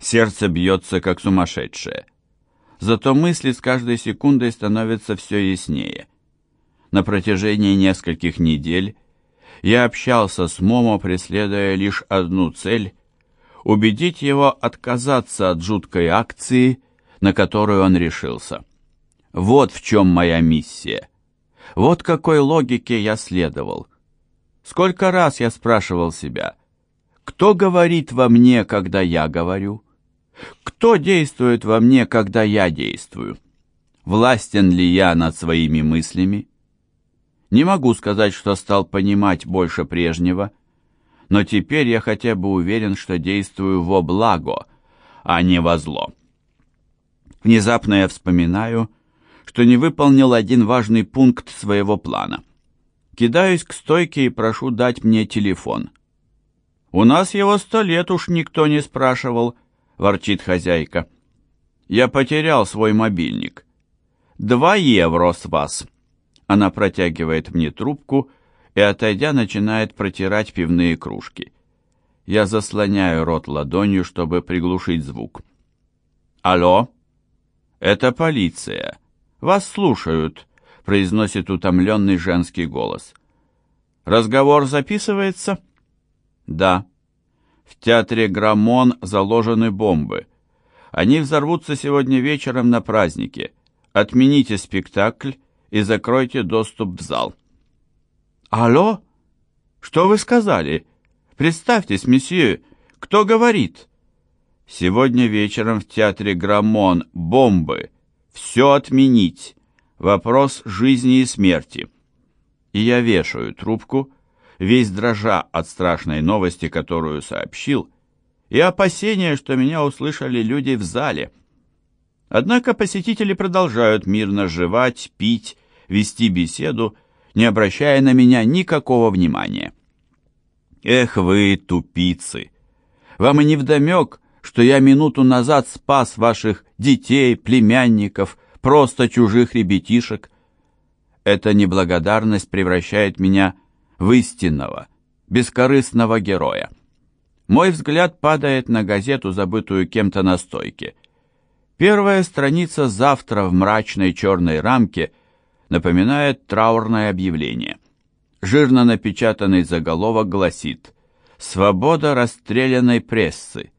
Сердце бьется, как сумасшедшее. Зато мысли с каждой секундой становятся все яснее. На протяжении нескольких недель я общался с Момо, преследуя лишь одну цель – убедить его отказаться от жуткой акции, на которую он решился. Вот в чем моя миссия. Вот какой логике я следовал. Сколько раз я спрашивал себя, кто говорит во мне, когда я говорю? Кто действует во мне, когда я действую? Властен ли я над своими мыслями? Не могу сказать, что стал понимать больше прежнего, но теперь я хотя бы уверен, что действую во благо, а не во зло. Внезапно я вспоминаю, что не выполнил один важный пункт своего плана. Кидаюсь к стойке и прошу дать мне телефон. «У нас его сто лет уж никто не спрашивал», — ворчит хозяйка. «Я потерял свой мобильник. Два евро с вас». Она протягивает мне трубку и, отойдя, начинает протирать пивные кружки. Я заслоняю рот ладонью, чтобы приглушить звук. «Алло?» «Это полиция. Вас слушают», — произносит утомленный женский голос. «Разговор записывается?» «Да». «В театре Граммон заложены бомбы. Они взорвутся сегодня вечером на празднике. Отмените спектакль и закройте доступ в зал». «Алло? Что вы сказали? Представьтесь, месье, кто говорит?» «Сегодня вечером в театре Граммон бомбы. Все отменить. Вопрос жизни и смерти». И я вешаю трубку, весь дрожа от страшной новости, которую сообщил, и опасения, что меня услышали люди в зале. Однако посетители продолжают мирно жевать, пить, вести беседу, не обращая на меня никакого внимания. Эх вы, тупицы! Вам и не вдомек, что я минуту назад спас ваших детей, племянников, просто чужих ребятишек. Эта неблагодарность превращает меня в истинного, бескорыстного героя. Мой взгляд падает на газету, забытую кем-то на стойке. Первая страница завтра в мрачной черной рамке напоминает траурное объявление. Жирно напечатанный заголовок гласит «Свобода расстрелянной прессы»,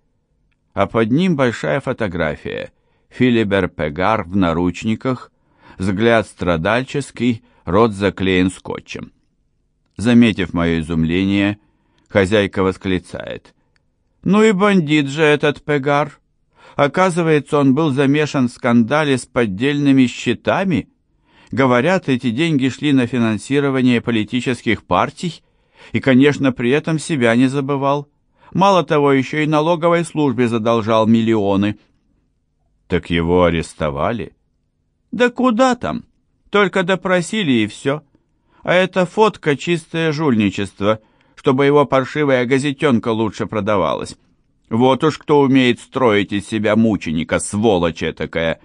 а под ним большая фотография Филибер Пегар в наручниках, взгляд страдальческий, рот заклеен скотчем. Заметив мое изумление, хозяйка восклицает. «Ну и бандит же этот Пегар! Оказывается, он был замешан в скандале с поддельными счетами?» Говорят, эти деньги шли на финансирование политических партий, и, конечно, при этом себя не забывал. Мало того, еще и налоговой службе задолжал миллионы. Так его арестовали? Да куда там? Только допросили и все. А эта фотка — чистое жульничество, чтобы его паршивая газетенка лучше продавалась. Вот уж кто умеет строить из себя мученика, сволочь такая.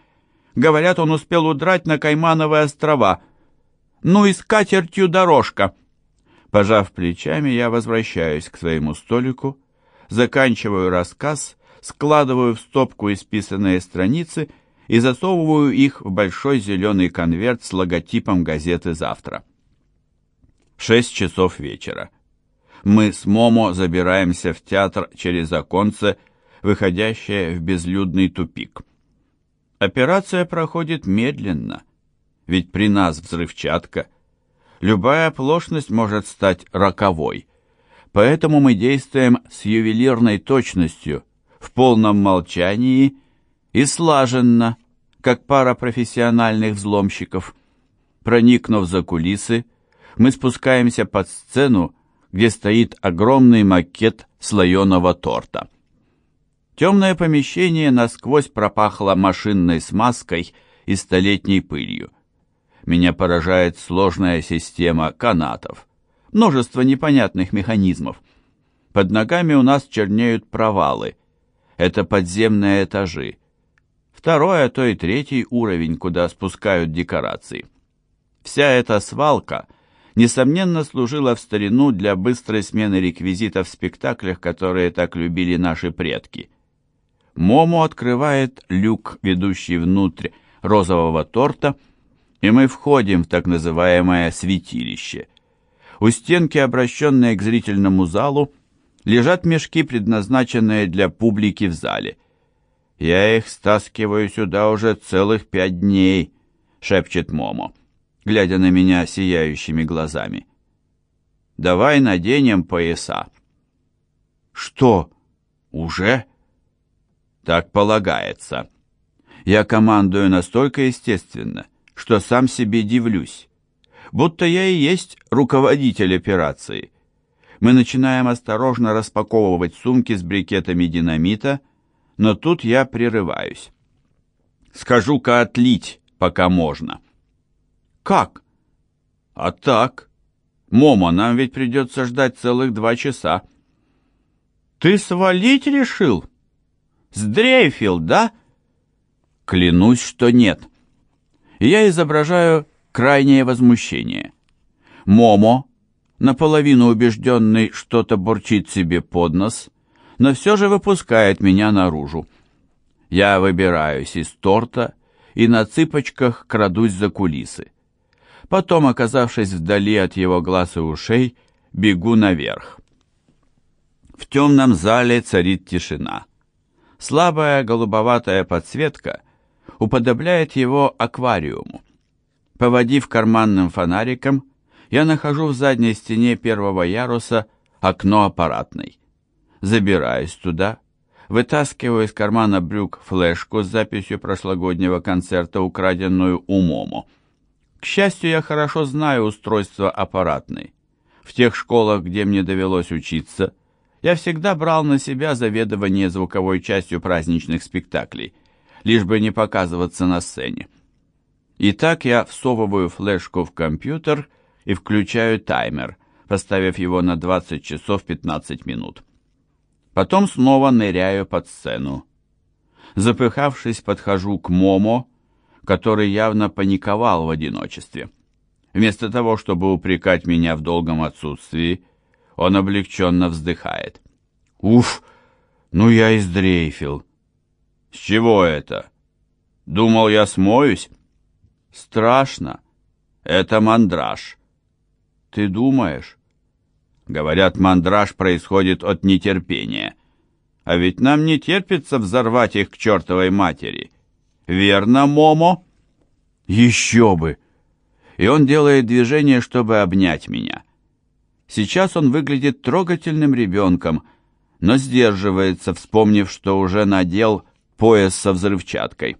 Говорят, он успел удрать на Каймановые острова. Ну и скатертью дорожка. Пожав плечами, я возвращаюсь к своему столику, заканчиваю рассказ, складываю в стопку исписанные страницы и засовываю их в большой зеленый конверт с логотипом газеты «Завтра». Шесть часов вечера. Мы с Момо забираемся в театр через оконце, выходящее в безлюдный тупик. Операция проходит медленно, ведь при нас взрывчатка. Любая оплошность может стать роковой. Поэтому мы действуем с ювелирной точностью, в полном молчании и слаженно, как пара профессиональных взломщиков. Проникнув за кулисы, мы спускаемся под сцену, где стоит огромный макет слоеного торта. Темное помещение насквозь пропахло машинной смазкой и столетней пылью. Меня поражает сложная система канатов, множество непонятных механизмов. Под ногами у нас чернеют провалы. Это подземные этажи. Второй, а то и третий уровень, куда спускают декорации. Вся эта свалка, несомненно, служила в старину для быстрой смены реквизита в спектаклях, которые так любили наши предки – Момо открывает люк, ведущий внутрь розового торта, и мы входим в так называемое святилище. У стенки, обращенные к зрительному залу, лежат мешки, предназначенные для публики в зале. «Я их стаскиваю сюда уже целых пять дней», — шепчет Момо, глядя на меня сияющими глазами. «Давай наденем пояса». «Что, уже?» «Так полагается». Я командую настолько естественно, что сам себе дивлюсь. Будто я и есть руководитель операции. Мы начинаем осторожно распаковывать сумки с брикетами динамита, но тут я прерываюсь. Схожу-ка отлить, пока можно. Как? А так. Момо, нам ведь придется ждать целых два часа. Ты свалить решил? Сдрейфил, да? Клянусь, что нет. я изображаю крайнее возмущение. Момо, наполовину убежденный, что-то бурчит себе под нос, но все же выпускает меня наружу. Я выбираюсь из торта и на цыпочках крадусь за кулисы. Потом, оказавшись вдали от его глаз и ушей, бегу наверх. В темном зале царит тишина. Слабая голубоватая подсветка уподобляет его аквариуму. Поводив карманным фонариком, я нахожу в задней стене первого яруса окно аппаратной. Забираюсь туда, вытаскиваю из кармана брюк флешку с записью прошлогоднего концерта, украденную у Момо. К счастью, я хорошо знаю устройство аппаратной. В тех школах, где мне довелось учиться, я всегда брал на себя заведование звуковой частью праздничных спектаклей, лишь бы не показываться на сцене. Итак, я всовываю флешку в компьютер и включаю таймер, поставив его на 20 часов 15 минут. Потом снова ныряю под сцену. Запыхавшись, подхожу к Момо, который явно паниковал в одиночестве. Вместо того, чтобы упрекать меня в долгом отсутствии, он облегченно вздыхает. «Уф, ну я и сдрейфил». «С чего это? Думал, я смоюсь?» «Страшно. Это мандраж. Ты думаешь? Говорят, мандраж происходит от нетерпения. А ведь нам не терпится взорвать их к чертовой матери. Верно, Момо? Еще бы! И он делает движение, чтобы обнять меня. Сейчас он выглядит трогательным ребенком, но сдерживается, вспомнив, что уже надел пояс со взрывчаткой.